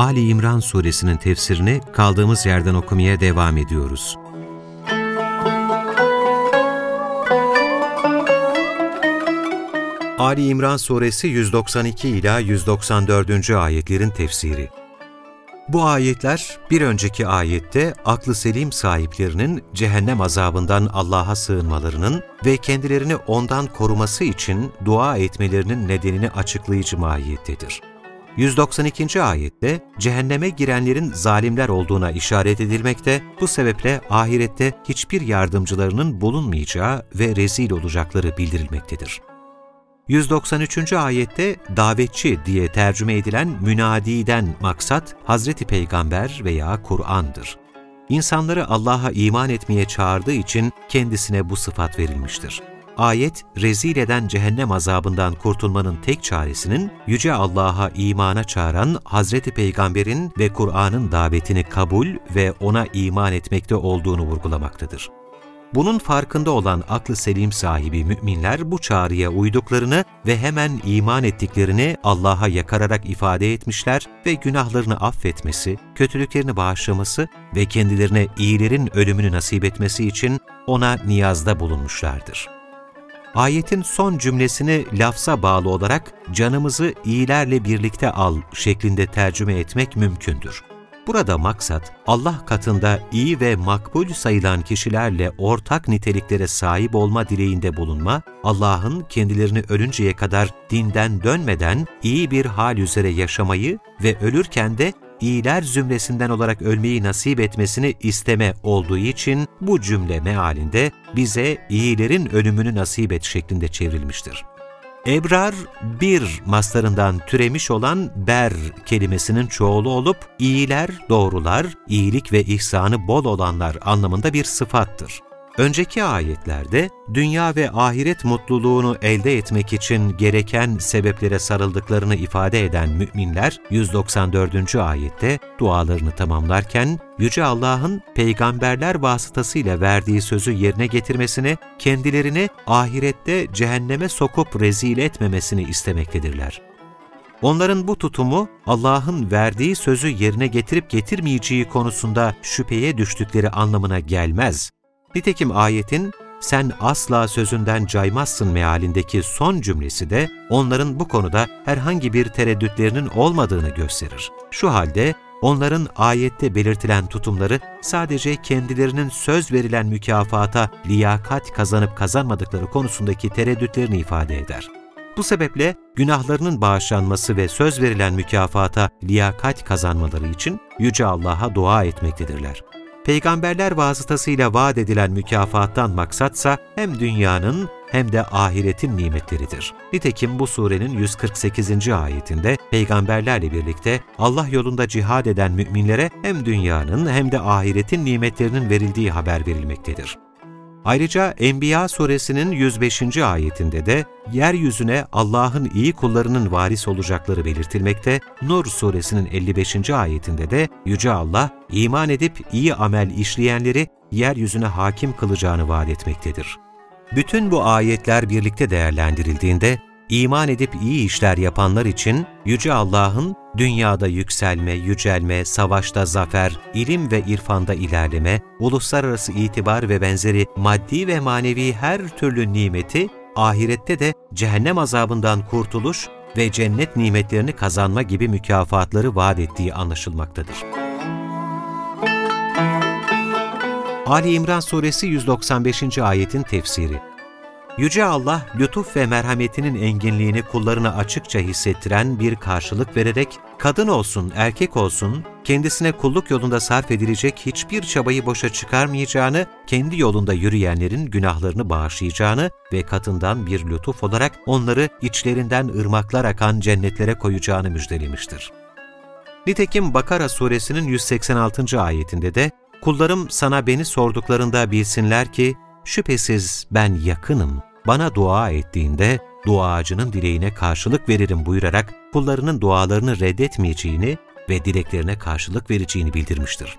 Ali İmran suresinin tefsirini kaldığımız yerden okumaya devam ediyoruz. Ali İmran suresi 192 ila 194. ayetlerin tefsiri bu ayetler bir önceki ayette aklı selim sahiplerinin cehennem azabından Allah'a sığınmalarının ve kendilerini ondan koruması için dua etmelerinin nedenini açıklayıcı mahiyettedir. 192. ayette cehenneme girenlerin zalimler olduğuna işaret edilmekte, bu sebeple ahirette hiçbir yardımcılarının bulunmayacağı ve rezil olacakları bildirilmektedir. 193. ayette davetçi diye tercüme edilen münadiden maksat Hazreti Peygamber veya Kur'an'dır. İnsanları Allah'a iman etmeye çağırdığı için kendisine bu sıfat verilmiştir. Ayet, rezil eden cehennem azabından kurtulmanın tek çaresinin Yüce Allah'a imana çağıran Hazreti Peygamber'in ve Kur'an'ın davetini kabul ve ona iman etmekte olduğunu vurgulamaktadır. Bunun farkında olan aklı selim sahibi müminler bu çağrıya uyduklarını ve hemen iman ettiklerini Allah'a yakararak ifade etmişler ve günahlarını affetmesi, kötülüklerini bağışlaması ve kendilerine iyilerin ölümünü nasip etmesi için ona niyazda bulunmuşlardır. Ayetin son cümlesini lafza bağlı olarak canımızı iyilerle birlikte al şeklinde tercüme etmek mümkündür. Burada maksat, Allah katında iyi ve makbul sayılan kişilerle ortak niteliklere sahip olma dileğinde bulunma, Allah'ın kendilerini ölünceye kadar dinden dönmeden iyi bir hal üzere yaşamayı ve ölürken de iyiler zümresinden olarak ölmeyi nasip etmesini isteme olduğu için bu cümle mealinde bize iyilerin ölümünü nasip et şeklinde çevrilmiştir. Ebrar, bir maslarından türemiş olan ber kelimesinin çoğulu olup, iyiler, doğrular, iyilik ve ihsanı bol olanlar anlamında bir sıfattır. Önceki ayetlerde dünya ve ahiret mutluluğunu elde etmek için gereken sebeplere sarıldıklarını ifade eden müminler 194. ayette dualarını tamamlarken Yüce Allah'ın peygamberler vasıtasıyla verdiği sözü yerine getirmesini, kendilerini ahirette cehenneme sokup rezil etmemesini istemektedirler. Onların bu tutumu Allah'ın verdiği sözü yerine getirip getirmeyeceği konusunda şüpheye düştükleri anlamına gelmez. Nitekim ayetin sen asla sözünden caymazsın mealindeki son cümlesi de onların bu konuda herhangi bir tereddütlerinin olmadığını gösterir. Şu halde onların ayette belirtilen tutumları sadece kendilerinin söz verilen mükafata liyakat kazanıp kazanmadıkları konusundaki tereddütlerini ifade eder. Bu sebeple günahlarının bağışlanması ve söz verilen mükafata liyakat kazanmaları için Yüce Allah'a dua etmektedirler. Peygamberler vasıtasıyla vaat edilen mükafattan maksatsa hem dünyanın hem de ahiretin nimetleridir. Nitekim bu surenin 148. ayetinde peygamberlerle birlikte Allah yolunda cihad eden müminlere hem dünyanın hem de ahiretin nimetlerinin verildiği haber verilmektedir. Ayrıca Enbiya suresinin 105. ayetinde de yeryüzüne Allah'ın iyi kullarının varis olacakları belirtilmekte, Nur suresinin 55. ayetinde de Yüce Allah, iman edip iyi amel işleyenleri yeryüzüne hakim kılacağını vaat etmektedir. Bütün bu ayetler birlikte değerlendirildiğinde, iman edip iyi işler yapanlar için Yüce Allah'ın dünyada yükselme, yücelme, savaşta zafer, ilim ve irfanda ilerleme, uluslararası itibar ve benzeri maddi ve manevi her türlü nimeti, ahirette de cehennem azabından kurtuluş ve cennet nimetlerini kazanma gibi mükafatları vaat ettiği anlaşılmaktadır. Ali İmran Suresi 195. ayetin tefsiri Yüce Allah, lütuf ve merhametinin enginliğini kullarına açıkça hissettiren bir karşılık vererek, kadın olsun, erkek olsun, kendisine kulluk yolunda sarf edilecek hiçbir çabayı boşa çıkarmayacağını, kendi yolunda yürüyenlerin günahlarını bağışlayacağını ve katından bir lütuf olarak onları içlerinden ırmaklar akan cennetlere koyacağını müjdelemiştir. Nitekim Bakara suresinin 186. ayetinde de kullarım sana beni sorduklarında bilsinler ki şüphesiz ben yakınım, bana dua ettiğinde duacının dileğine karşılık veririm buyurarak kullarının dualarını reddetmeyeceğini ve dileklerine karşılık vereceğini bildirmiştir.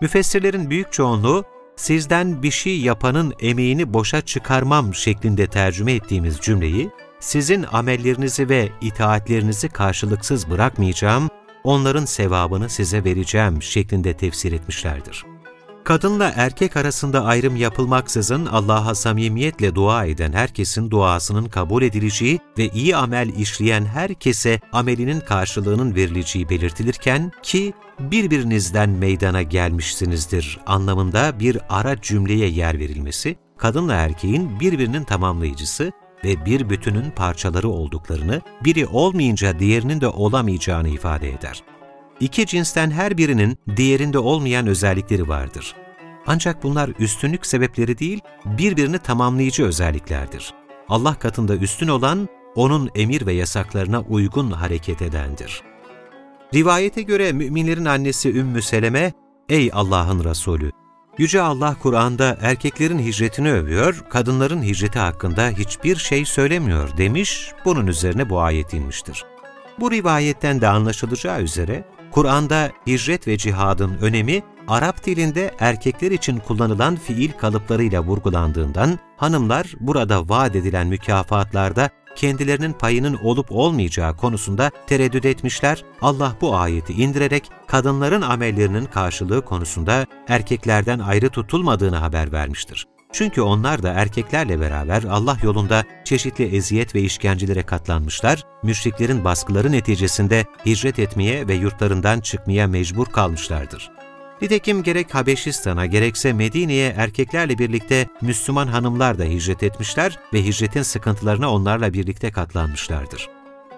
Müfessirlerin büyük çoğunluğu sizden bir şey yapanın emeğini boşa çıkarmam şeklinde tercüme ettiğimiz cümleyi, sizin amellerinizi ve itaatlerinizi karşılıksız bırakmayacağım, onların sevabını size vereceğim şeklinde tefsir etmişlerdir. Kadınla erkek arasında ayrım yapılmaksızın Allah'a samimiyetle dua eden herkesin duasının kabul edileceği ve iyi amel işleyen herkese amelinin karşılığının verileceği belirtilirken ki birbirinizden meydana gelmişsinizdir anlamında bir ara cümleye yer verilmesi, kadınla erkeğin birbirinin tamamlayıcısı ve bir bütünün parçaları olduklarını, biri olmayınca diğerinin de olamayacağını ifade eder. İki cinsten her birinin diğerinde olmayan özellikleri vardır. Ancak bunlar üstünlük sebepleri değil, birbirini tamamlayıcı özelliklerdir. Allah katında üstün olan, O'nun emir ve yasaklarına uygun hareket edendir. Rivayete göre müminlerin annesi Ümmü Seleme, Ey Allah'ın Resulü! Yüce Allah Kur'an'da erkeklerin hicretini övüyor, kadınların hicreti hakkında hiçbir şey söylemiyor demiş, bunun üzerine bu ayet inmiştir. Bu rivayetten de anlaşılacağı üzere, Kur'an'da hicret ve cihadın önemi, Arap dilinde erkekler için kullanılan fiil kalıplarıyla vurgulandığından, hanımlar burada vaat edilen mükafatlarda kendilerinin payının olup olmayacağı konusunda tereddüt etmişler, Allah bu ayeti indirerek kadınların amellerinin karşılığı konusunda erkeklerden ayrı tutulmadığını haber vermiştir. Çünkü onlar da erkeklerle beraber Allah yolunda çeşitli eziyet ve işkencelere katlanmışlar, müşriklerin baskıları neticesinde hicret etmeye ve yurtlarından çıkmaya mecbur kalmışlardır. Nitekim gerek Habeşistan'a gerekse Medine'ye erkeklerle birlikte Müslüman hanımlar da hicret etmişler ve hicretin sıkıntılarına onlarla birlikte katlanmışlardır.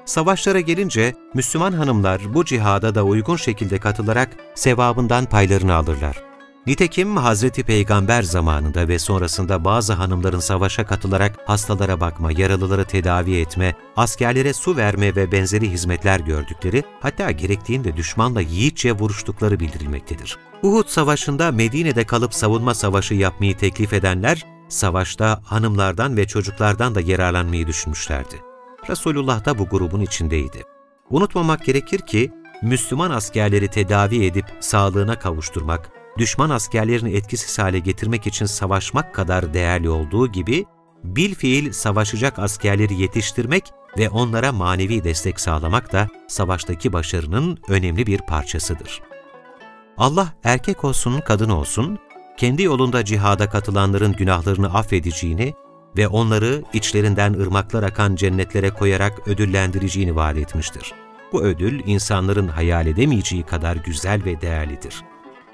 Savaşlara gelince Müslüman hanımlar bu cihada da uygun şekilde katılarak sevabından paylarını alırlar. Nitekim Hazreti Peygamber zamanında ve sonrasında bazı hanımların savaşa katılarak hastalara bakma, yaralıları tedavi etme, askerlere su verme ve benzeri hizmetler gördükleri, hatta gerektiğinde düşmanla yiğitçe vuruştukları bildirilmektedir. Uhud Savaşı'nda Medine'de kalıp savunma savaşı yapmayı teklif edenler, savaşta hanımlardan ve çocuklardan da yararlanmayı düşünmüşlerdi. Resulullah da bu grubun içindeydi. Unutmamak gerekir ki, Müslüman askerleri tedavi edip sağlığına kavuşturmak, düşman askerlerini etkisiz hale getirmek için savaşmak kadar değerli olduğu gibi, bil fiil savaşacak askerleri yetiştirmek ve onlara manevi destek sağlamak da savaştaki başarının önemli bir parçasıdır. Allah erkek olsun, kadın olsun, kendi yolunda cihada katılanların günahlarını affedeceğini ve onları içlerinden ırmaklar akan cennetlere koyarak ödüllendireceğini vaat etmiştir. Bu ödül insanların hayal edemeyeceği kadar güzel ve değerlidir.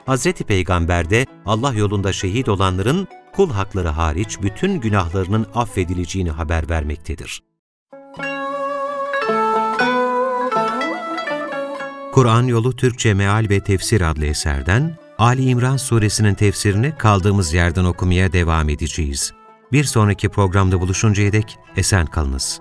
Hz. Peygamber de Allah yolunda şehit olanların kul hakları hariç bütün günahlarının affedileceğini haber vermektedir. Kur'an Yolu Türkçe Meal ve Tefsir adlı eserden Ali İmran suresinin tefsirini kaldığımız yerden okumaya devam edeceğiz. Bir sonraki programda buluşuncaya dek esen kalınız.